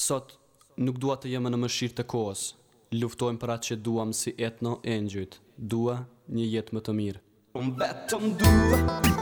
Sot nuk dua të jemë në mëshirë të kohës. Luftojmë për atë që duam si etno e Dua një jetë më të mirë. Unë vetëm dua.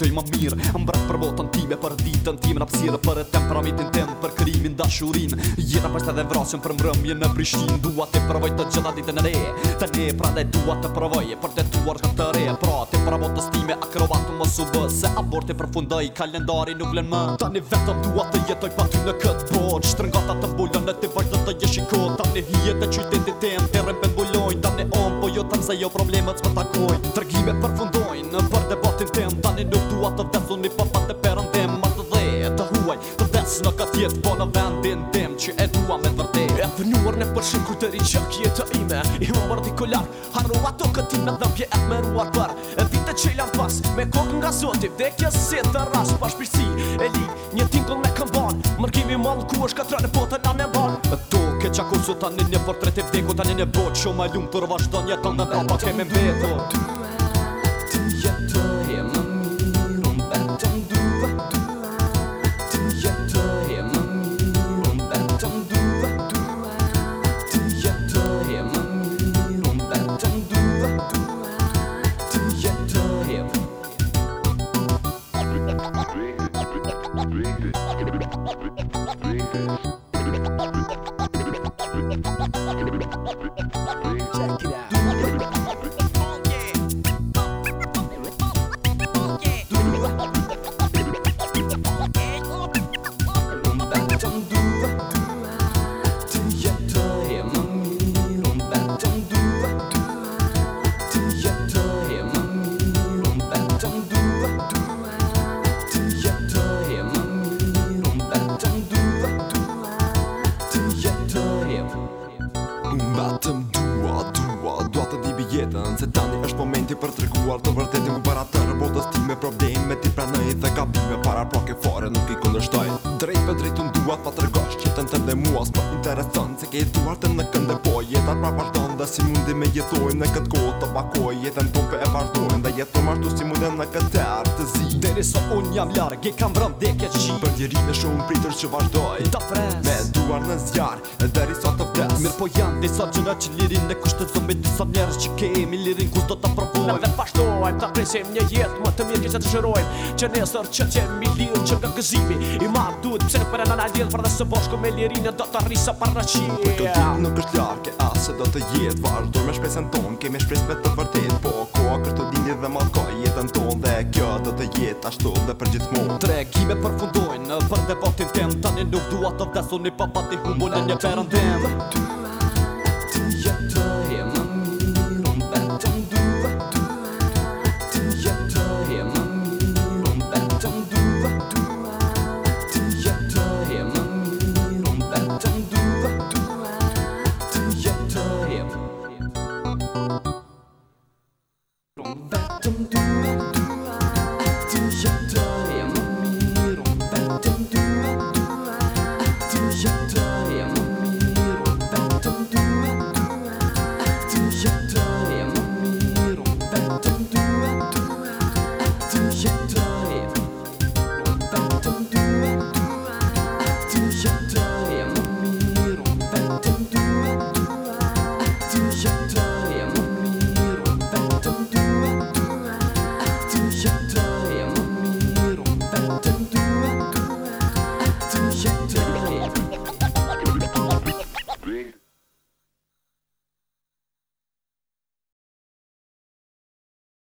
jetoj më mirë Më për botën time, për ditën time në psirë Për e temperamentin tim, për krimin dashurin Jeta për shte dhe vrasën për mërëmje në Prishtin Dua të përvoj të gjitha ditën e re Të ne pra dhe dua të përvoj Për të tuar këtë të re Pra të pra botës time, akrobatën më su Se abort për fundoj, kalendari nuk vlen më Tani vetëm dua të jetoj për ty në këtë pon Shtrëngata të mbullon e të vajtë të jeshiko të qytetit tim, të rëmpe mbullojnë on, po jo tam jo tem Tani nuk dua të vendhën mi po pa të perën Ma të dhe e të huaj të ves në ka tjetë Po në vendin tem që e dua me vërte E vënuar në përshim kur të rinqa kje të ime I më mërë di kolar Harru ato këti në dhëmpje e të meruar për E vite që i lafë pas me kokë nga zoti Vdekja si se të ras pa shpirësi e li Një tingull me këmban Mërgimi mall ku është ka tra në botë nga me mbanë Ke kusot anin një portret e vdeko t'anin e bot Shoma i lumë për vazhdo një tonë dhe pa mbeto Like jetën Se tani është momenti për të reguar të vërtetim Për atër e botës ti me probleme ti pranej dhe ka bime Para pra ke fare nuk i kundërshtoj Drejt për drejt të nduat pa të regosh Qëtën të ndemuas për po intereson Se ke i në kënde po Jetat pra pashton Da si mundi me jetojnë në këtë kohë të pakoj Jetën të e vartojnë Da jetën ashtu si mundi në këtë tërë të zi Dere sa so unë jam ljarë, ge kam vrëm dhe këtë qi Për njëri në shumë pritër që vazhdoj Da fres Me duar në zjarë, dhe risa të vdes Mirë po janë, dhe sa gjuna që lirin Në kushtë të zëmbit, dhe sa njerës që kemi Lirin ku do të provojnë Në dhe ta presim një jetë Më të mirë një që të shërojnë Që nesër që që mi lirin që nga gëzimi I ma dhud, pse për e në nadil Për dhe së bashko me lirin e do të jet vazhdoj me shpesen ton, kemi shpesh me të vërtit Po, ko a kërtu dini dhe ma ka jetën ton Dhe kjo të të jet, ashtu dhe për gjithë mund Tre, kime përfundojnë, për debatin tem Tani nuk duat të vdesu një papati humbun e një perën Dhe,